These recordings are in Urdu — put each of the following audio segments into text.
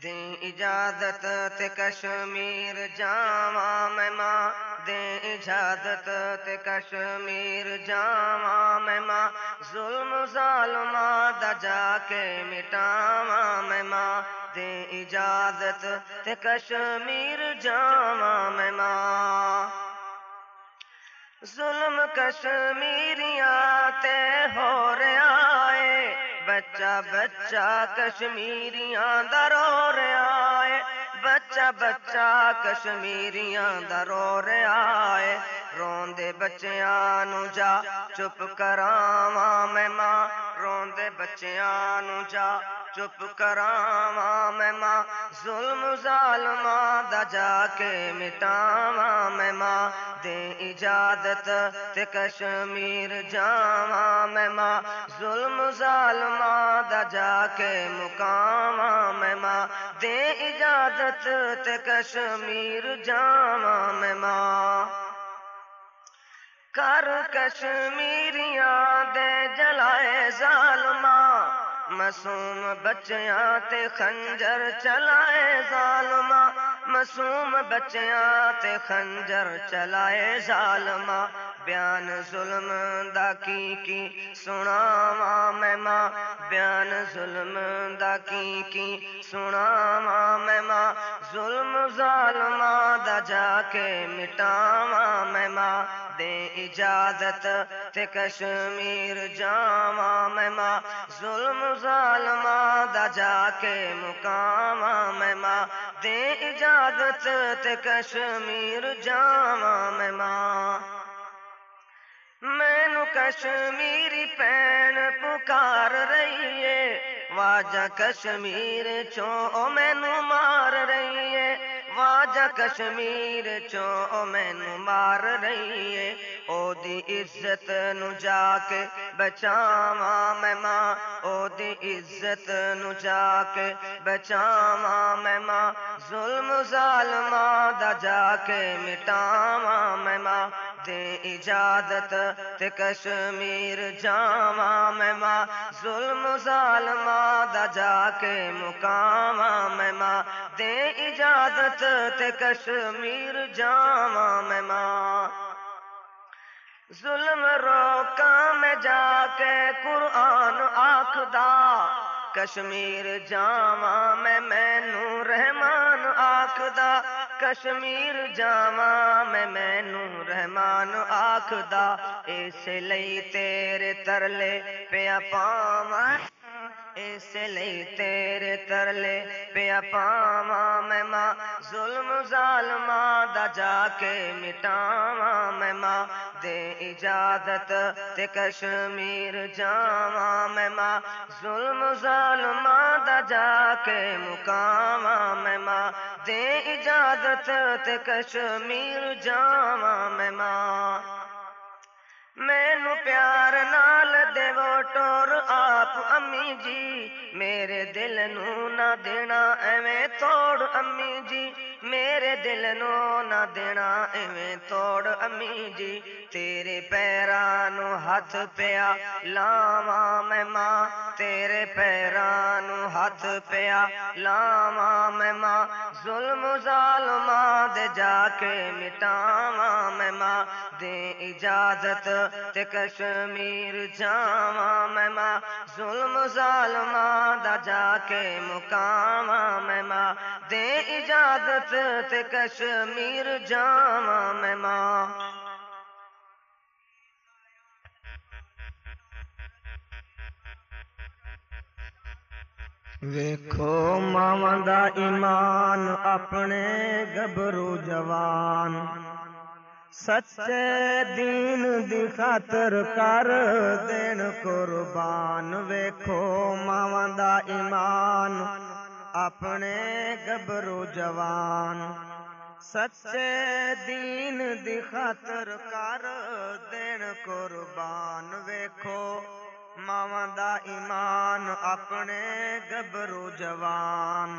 دیں اجازت تے کشمیر جاواں میں ماں دیں اجازت تے کشمیر جاواں میں ماں ظلم ظالماں دا جا کے مٹاواں میں ماں دیں اجازت تے کشمیر جاواں میں ماں ظلم کشمیریاں تے ہو رہا ہے۔ بچہ بچہ کشمیریاں دا رو رہا ہے۔ بچہ بچہ کشمیریاں دا رو رہا ہے۔ روندے بچیاں نو جا چپ کراواں میں ماں روندے بچیاں نو جا چپ کراواں میں ماں، ظلم ظالماں دا جا کے مٹاواں میں ماں۔ دے اجازت تے کشمیر جاواں میں ماں۔ ظلم ظالماں دا جا کے مقاواں میں ماں۔ دے اجازت تے کشمیر جاواں میں ماں۔ کر کشمیریاں دے جلائے ظالماں۔ مسوم بچیاں تے خنجر چلائے ظالماں مسوم بچیاں تے خنجر چلائے ظالمہ بیان ظلم دا کی کی سناواں میں ماں بیان ظلم دا کی کی سناواں میں ماں ظلم ظالمہ دا جا کے مٹاواں میں ماں دے اجازت تے کشمیر جاواں میں ماں ظلم ظالمہ دا جا کے مقاواں میں ماں دے اجازت تے کشمیر جاواں میں ماں مینو کشمیری پین پکار رہی ہے، واجہ کشمیر چو مینو مار رہی ہے، واجہ کشمیر چو مینو مار رہی ہے۔ او دی عزت نو جا کے بچاواں میں ماں او دی عزت نو جا کے بچاواں میں ماں ظلم ظالماں دا جا کے مٹاواں میں ماں دے اجازت تے کشمیر جاواں میں ماں ظلم ظالماں دا جا کے مقاواں میں ماں دے اجازت تے کشمیر جاواں میں ماں ظلم روکا میں جا کے قرآن آخدا، کشمیر جاواں میں مینو رحمان آخدا، کشمیر جاواں میں مینو رحمان آخدا، اس لئی تیرے ترلے پیا پاواں۔ اس لئی تیرے ترلے پیا پاواں میں ماں ظلم ظالماں دا جا کے مٹاواں میں ماں دے اجازت تے کشمیر جاواں میں ماں ظلم ظالماں دا جا کے مقاواں میں ماں دے اجازت تے کشمیر جاواں میں ماں مینو پیار نال دیو ٹور آپ امی جی میرے دل نو نہ دینا ایویں توڑ امی جی میرے دل نو نہ دینا ایویں توڑ امی جی تیرے پیرانو ہاتھ پیا لاواں میں ماں تیرے پیرانو ہاتھ پیا لاواں میں ماں ظلم ظالماں دے جا کے مٹاواں میں ماں دے اجازت تے کشمیر جاواں میں ماں ظلم ظالماں دا جا کے مقاواں میں ماں دے اجازت تے کشمیر جاواں میں ماں ویکھو ماواں دا ایمان اپنے گبرو جوان سچے دین دی خاطر کر دین قربان، ویکھو ماواں دا ایمان، اپنے گبرو جوان۔ سچے دین دی خاطر کر دین قربان، ویکھو ماواں دا ایمان، اپنے گبرو جوان۔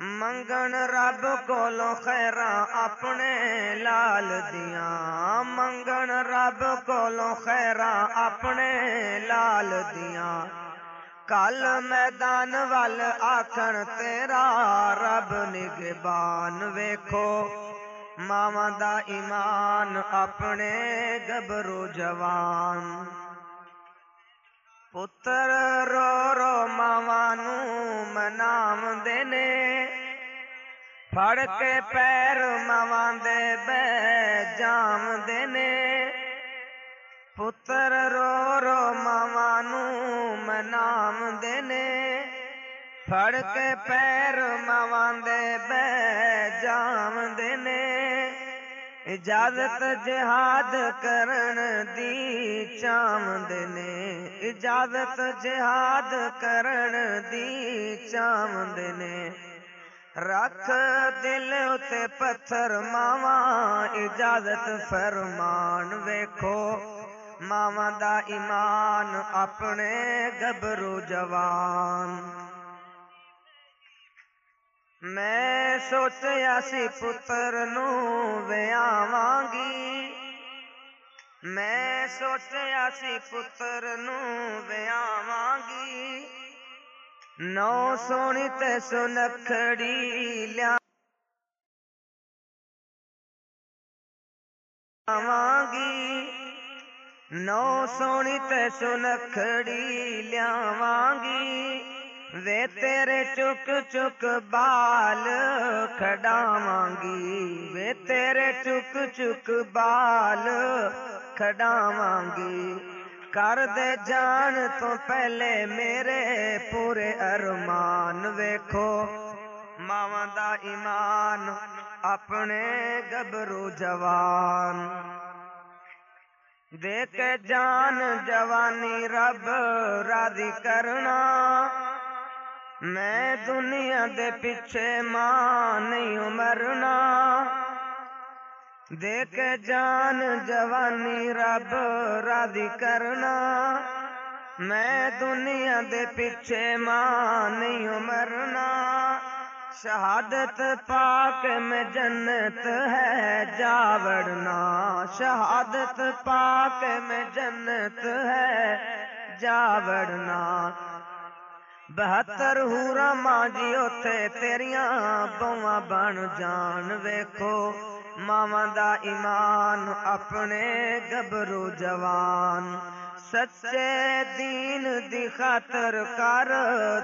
منگن رب کولو خیرا اپنے لال دیاں منگن رب کولو خیرا اپنے لال دیاں کل میدان وال آکھن تیرا رب نگبان ویکھو ماما دا ایمان اپنے گبرو جوان پتر رو رو ماما نو منام دینے پھڑ کے پیر ਮਵਾਂ دے بے جام دینے پتر رو رو موانو ਨੂੰ ਮਨਾਮਦੇ ਨੇ। ਫੜ ਕੇ ਪੈਰ ਮਵਾਂ ਦੇ ਬੈ ਜਾਮਦੇ اجازت جہاد کرن دی چام دینے اجازت جہاد کرن دی چام دینے رکھ دل تے پتھر ماوا اجازت فرمان ویکھو۔ ماوا دا ایمان اپنے گبرو جوان۔ میں سوچیا سی پتر نو ویاواں گی۔ میں سوچیا سی پتر نو ویاواں گی۔ نو سونی تے سنکھڑی لیا گی نو سونی تے سنکھڑی لیاواں گی وے تیرے چک چک بال کھڑاواں گی وے تیرے چک چک بال کھڑاواں گی کر دے جان تو پہلے میرے پورے ارمان ویکھو۔ ماواں دا ایمان اپنے گبرو جوان۔ دے جان جوانی رب راضی کرنا۔ میں دنیا دے پیچھے ماں نہیں مرنا دیکھ جان جوانی رب راضی کرنا۔ میں دنیا دے پیچھے ماں نہیں مرنا۔ شہادت پاک میں جنت ہے جاوڑنا شہادت پاک میں جنت ہے جاوڑنا بہتر ہورا ماں جی اوتھے تیریاں بواں بن جان۔ ویکھو ماما دا ایمان اپنے گبرو جوان۔ سچے دین دی خاطر کر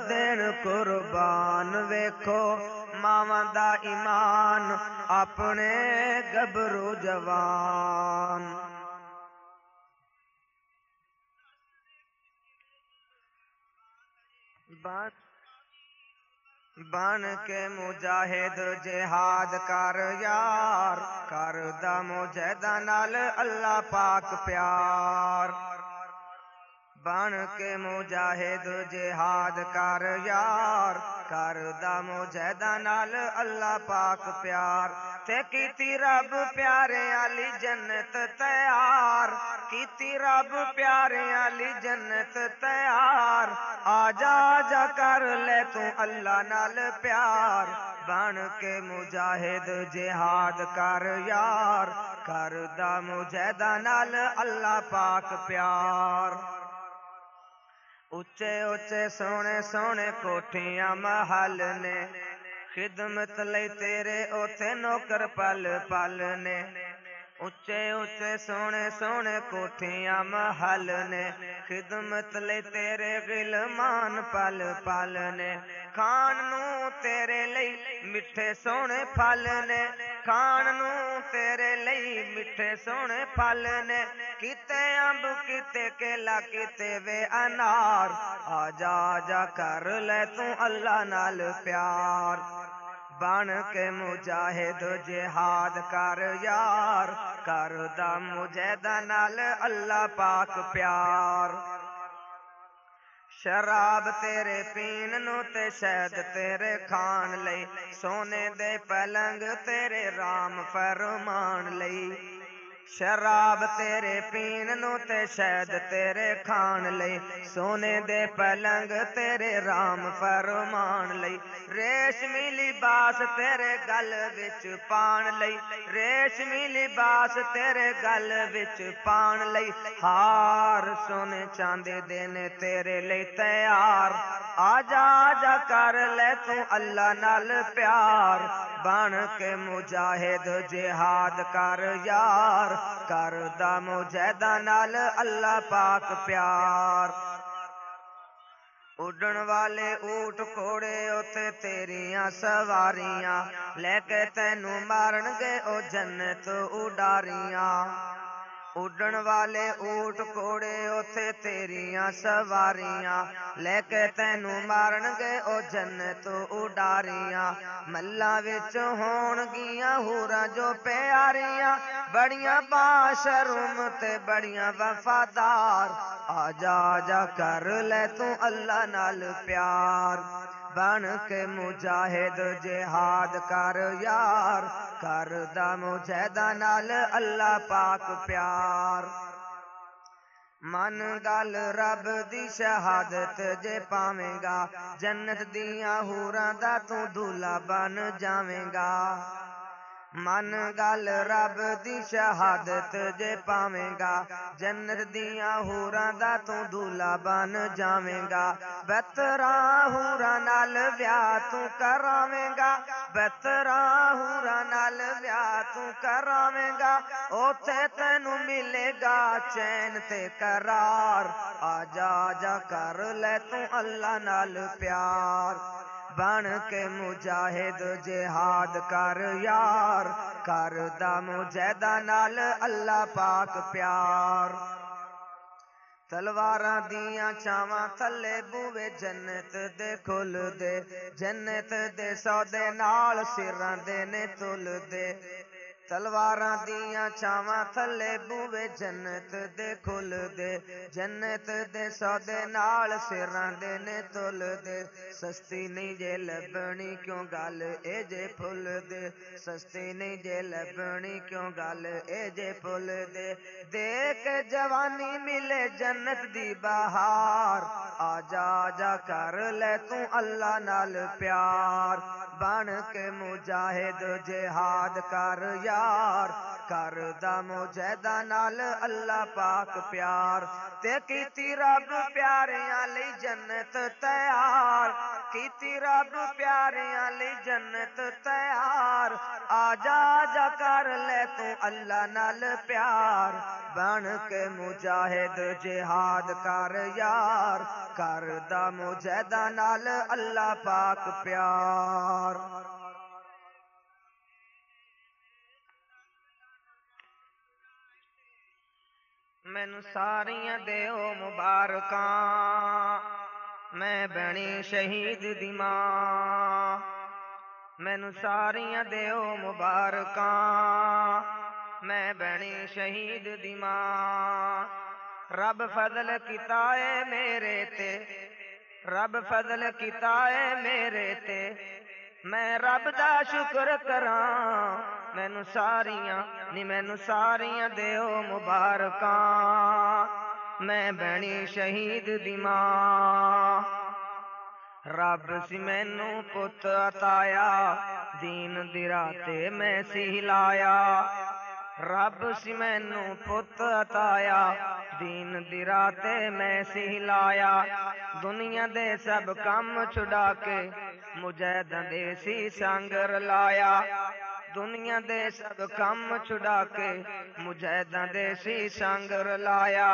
دین قربان۔ ویکھو، ماما دا ایمان اپنے گبرو جوان۔ بات بن کے مجاہد جہاد کر یار، کر دم نال اللہ پاک پیار۔ بن کے مجاہد جہاد کر یار، کر دم نال اللہ پاک پیار۔ تے کیتی رب پیارے علی جنت تیار۔ کیتی رب پیارے علی جنت تیار۔ آجا آجا کر لے تو اللہ نال پیار۔ بن کے مجاہد جہاد کر یار۔ کر دا نال اللہ پاک پیار۔ اچے اچے سونے سونے کوٹھیاں محل نے۔ خدمت لئی تیرے اوتھے نوکر پل پل نے۔ اچے اچے سونے سونے کوٹھیاں محل نے خدمت لے تیرے غلمان پل پل نے کھانوں نو تیرے لئی مٹھے سونے پل نے کھان تیرے لئی مٹھے سونے پھل نے کتے امب کتے کیلا کتے وے انار آجا آجا کر لے تو اللہ نال پیار ਕਿਤੇ ਅੰਬ ਕਿਤੇ ਕੇਲਾ ਕਿਤੇ ਵੇ ਅਨਾਰ ਆ ਜਾ ਜਾ ਕਰ ਲੈ ਤੂੰ ਅੱਲਾ ਨਾਲ ਪਿਆਰ ਬਣ ਕੇ ਮੁਜਾਹਿਦ ਜਿਹਾਦ ਕਰ ਯਾਰ ਕਰਦਾ ਮੁਜਹਿਦਾ ਨਾਲ ਅੱਲਾ ਪਾਕ ਪਿਆਰ ਸ਼ਰਾਬ شراب تیرے پین نو تے شہد تیرے کھان لئی سونے دے پلنگ تیرے رام فرمان لئی ریشمی لباس تیرے گل وچ پان لئی ریشمی لباس تیرے گل وچ پان لئی ہار سونے چاندے دینے تیرے لئی تیار آجا آجا کر لے تو اللہ نال پیار بن کے مجاہد جہاد کر یار کردہ مجاہدہ نال اللہ پاک پیار اڈن والے اوٹ کھوڑے اتے تیریاں سواریاں لے کے تینوں مارن گے او جنت اڈاریاں اڈن والے اوٹ کوڑے اوتھے تیریاں سواریاں لے کے تینو مارن گے او جنت اڈاریاں ملا وچ ہون گیاں ہوراں جو پیاریاں بڑیاں باشرم تے بڑیاں وفادار آجا آجا کر لے تو اللہ نال پیار بن کے مجاہد جہاد کر یار کر دا مجھے نال اللہ پاک پیار من گل رب دی شہادت جے پاویں گا جنت دیاں ہوراں دا تو دلہا بن جاویں گا من گل رب دی شہادت جے پاویں گا جنر دیاں ہوراں دا تو دولا بان جاویں گا بہتراں ہوراں نال ویا تو کراویں گا بہتراں ہوراں نال ویا تو کراویں گا او اوتھے تینو ملے گا چین تے قرار آجا جا کر لے تو اللہ نال پیار بن کے مجاہد جہاد کر یار کر دم جیدہ نال اللہ پاک پیار۔ تلواراں دیاں چاواں تھلے بوے جنت دے کھل دے، جنت دے سودے نال سراں دے نے تل دے۔ تلواراں دیاں چھاواں تھلے بوے جنت دے کھل دے جنت دے سودے نال سراں دے نے تول دے سستی نہیں جے لبنی کیوں گل اے جے پھل دے سستی نہیں جے لبنی کیوں گل اے جے پھل دے دیکھ جوانی ملے جنت دی بہار آ جا جا کر لے تو اللہ نال پیار بن کے مجاہد جہاد کر یار، کر دا مجاہدہ نال اللہ پاک پیار، تے کیتی رب پیاریاں لئی جنت تیار۔ باقی تیرا نو پیارے جنت تیار آجا جا کر لے تو اللہ نال پیار بن کے مجاہد جہاد کر یار کر دا مجاہدہ نال اللہ پاک پیار مینو ساریاں دیو مبارکاں میں بنی شہید دی ماں۔ مینو ساریاں دیو مبارکاں۔ میں بنی شہید دی ماں۔ رب فضل کیتا اے میرے تے۔ رب فضل کیتا اے میرے تے۔ میں رب دا شکر کراں۔ مینو ساریاں نی مینو ساریاں دیو مبارکاں۔ میں بنی شہید دی رب سی مینو پت عطایا، دین دی میں سہلایا۔ رب سی مینو پت عطایا، دین دی راتے میں سہلایا۔ دنیا دے سب کم چھڑا کے مجھے دے سی سنگر لایا۔ دنیا دے سب کم چھڑا کے مجاہداں دے سی سنگ رلایا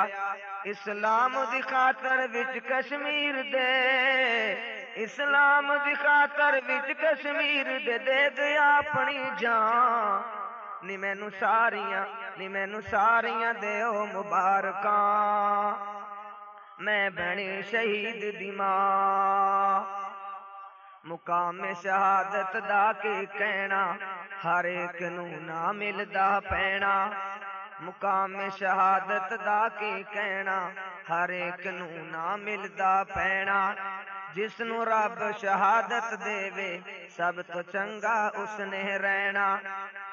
اسلام دی خاطر وچ کشمیر دے اسلام دی خاطر وچ کشمیر دے دے گیا اپنی جان نی مینو ساریاں نی مینو ساریاں دیو مبارکاں میں بنی شہید دی ماں مقام شہادت دا کے کہنا ہر ایک نو نہ پینا، مقام شہادت دا کی کہنا، ہر ایک نو نہ پینا۔ جس رب شہادت دے وے سب تو چنگا اس نے رہنا۔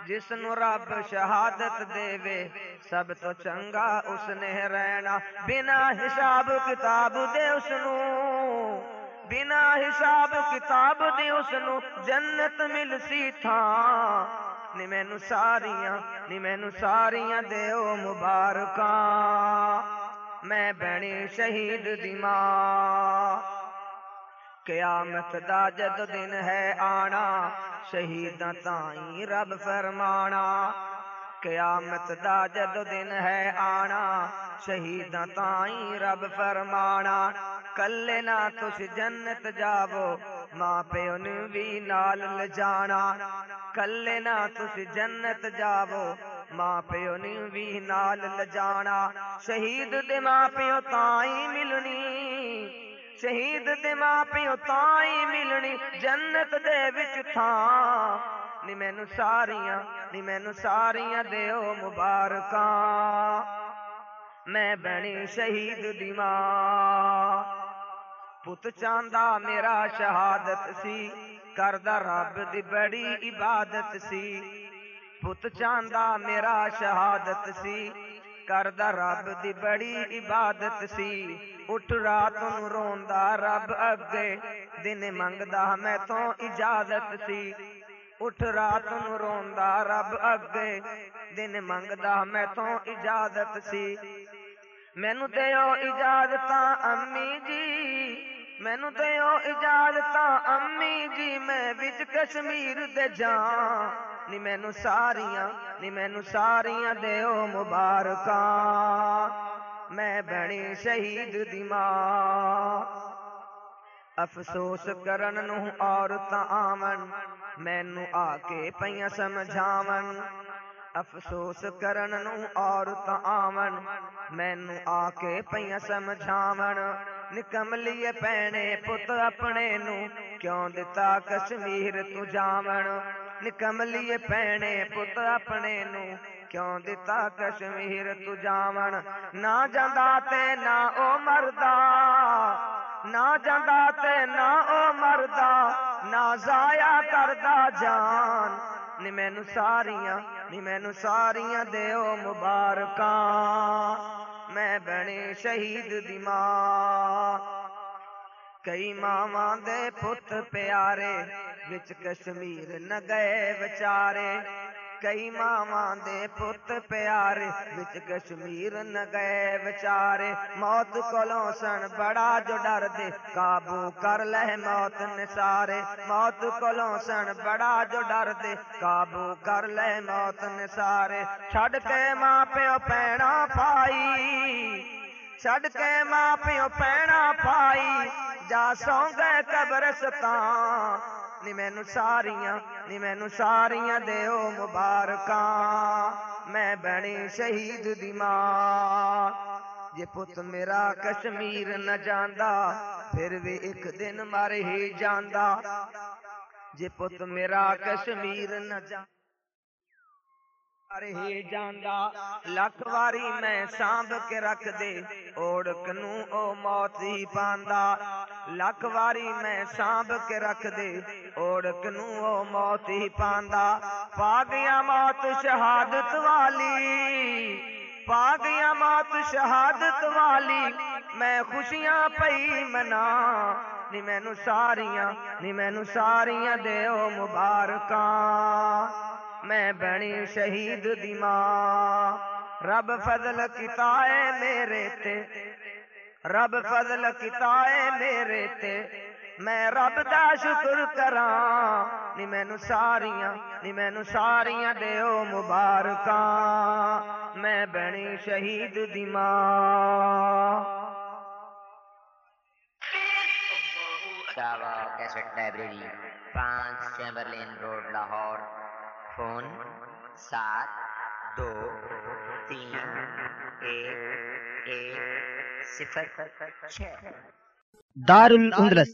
جس رب شہادت دے وے سب تو چنگا اس نے رہنا۔ بنا حساب کتاب دے اس بنا حساب کتاب دے اس جنت مل سی تھا۔ نی ساریاں، نی مینو ساریاں دیو مبارکاں۔ میں بنی شہید دی قیامت دا جد دن ہے آنا شہید تائیں رب فرمانا۔ قیامت دا جد دن ہے آنا شہید تائیں رب فرمانا۔ کلے نہو ماں پہ ن بھی ل جانا۔ کلے نہ تی جنت جاو ماں پیوں نال لجانا شہید داں پیو ملنی، شہید دوں ملنی۔ جنت دان نی مین ساریاں، نی مینو ساریاں مبارکاں۔ میں بنی شہید دیمان پت چاندہ میرا شہادت سی کردہ رب دی بڑی عبادت سی پت چاندہ میرا شہادت سی کردہ رب دی بڑی عبادت سی اٹھ رات روندا رب اگے دن منگدا میں تو اجازت سی اٹھ رات روندا رب اگے دن منگدا میں تو اجازت سی مینو دیو اجازت امی جی مینو دیو اجازت امی جی میں بچ کشمیر دے جاں نی مینو ساریاں نی مینو ساریاں دیو مبارکاں میں بنی شہید دی افسوس کرن نو عورتاں آون مینو آ کے پیاں سمجھاون افسوس کرن نو عورتاں آون مینو آ کے پیاں سمجھاون ਨਿਕਮਲੀਏ ਪੈਣੇ ਪੁੱਤ ਆਪਣੇ ਨੂੰ ਕਿਉਂ ਦਿੱਤਾ ਕਸ਼ਮੀਰ ਤੂੰ ਜਾਵਣ ਨਿਕਮਲੀਏ ਪੈਣੇ ਪੁੱਤ ਆਪਣੇ ਨੂੰ ਕਿਉਂ ਦਿੱਤਾ ਕਸ਼ਮੀਰ ਤੂੰ ਜਾਵਣ ਨਾ ਜਾਂਦਾ ਤੇ ਨਾ ਉਹ ਮਰਦਾ ਨਾ ਜਾਂਦਾ ਤੇ ਨਾ ਉਹ ਮਰਦਾ ਨਾ ਜ਼ਾਇਆ ਕਰਦਾ ਜਾਨ ਨੀ ਮੈਨੂੰ ਸਾਰੀਆਂ ਨੀ ਮੈਨੂੰ ਸਾਰੀਆਂ ਦਿਓ ਮੁਬਾਰਕਾਂ ਮੈਂ ਬਣੇ ਸ਼ਹੀਦ ਦੀ ਮਾਂ ਕਈ ਮਾਵਾਂ ਦੇ ਪੁੱਤ ਪਿਆਰੇ ਵਿੱਚ ਕਸ਼ਮੀਰ ਨ ਗਏ ਵਿਚਾਰੇ ਕਈ ਮਾਵਾਂ ਦੇ ਪੁੱਤ ਪਿਆਰੇ ਵਿੱਚ ਕਸ਼ਮੀਰ ਨ ਗਏ ਵਿਚਾਰੇ ਮੌਤ ਕੋਲੋਂ ਸਣ ਬੜਾ ਜੋ ਡਰਦੇ ਕਾਬੂ ਕਰ ਲੈ ਮੌਤ ਨਿਸਾਰੇ ਮੌਤ ਕੋਲੋਂ ਸਣ ਬੜਾ ਜੋ ਡਰਦੇ ਕਾਬੂ ਕਰ ਲੈ ਮੌਤ ਨਿਸਾਰੇ ਛੱਡ ਕੇ ਮਾਂ ਪਿਓ ਪੈਣਾ ਪਾਈ ਛੱਡ ਕੇ ਮਾਂ ਪਿਓ ਪੈਣਾ ਪਾਈ ਜਾ ਸੌਂ ਗਏ ਕਬਰਸਤਾਨ ਨੀ ਮੈਨੂੰ ਸਾਰੀਆਂ ਨੀ ਮੈਨੂੰ ਸਾਰੀਆਂ ਦਿਓ ਮੁਬਾਰਕਾਂ ਮੈਂ ਬਣੀ ਸ਼ਹੀਦ ਦੀ ਮਾਂ ਜੇ ਪੁੱਤ ਮੇਰਾ ਕਸ਼ਮੀਰ ਨ ਜਾਂਦਾ ਫਿਰ ਵੀ ਇੱਕ ਦਿਨ ਮਰ ਹੀ ਜਾਂਦਾ ਜੇ ਪੁੱਤ ਮੇਰਾ ਕਸ਼ਮੀਰ ਨ ਜਾਂਦਾ ਰਹੀ ਜਾਂਦਾ ارے جاندا لکھ واری میں سانب کے رکھ دے اوڑ کنو او موت ہی پاندا لکھ واری میں سانب کے رکھ دے اوڑ کنو او موت ہی پاندا پا گیا موت شہادت والی پا گیا موت شہادت والی میں خوشیاں پئی منا نی مینو ساریاں نی مینو ساریاں دیو مبارکاں میں بنی شہید دی رب فضل کتائے میرے تے۔ رب فضل کتائے میرے تے۔ میں رب دا شکر کراں۔ نی مینوں ساریاں، نی مینوں ساریاں دیو مبارکاں۔ میں بنی شہید دی ماں۔ لائبریری، پانچ چیمبرلین روڈ، لاہور۔ فون سات دو تین ایک ایک صفر چھ۔ دار الاندلس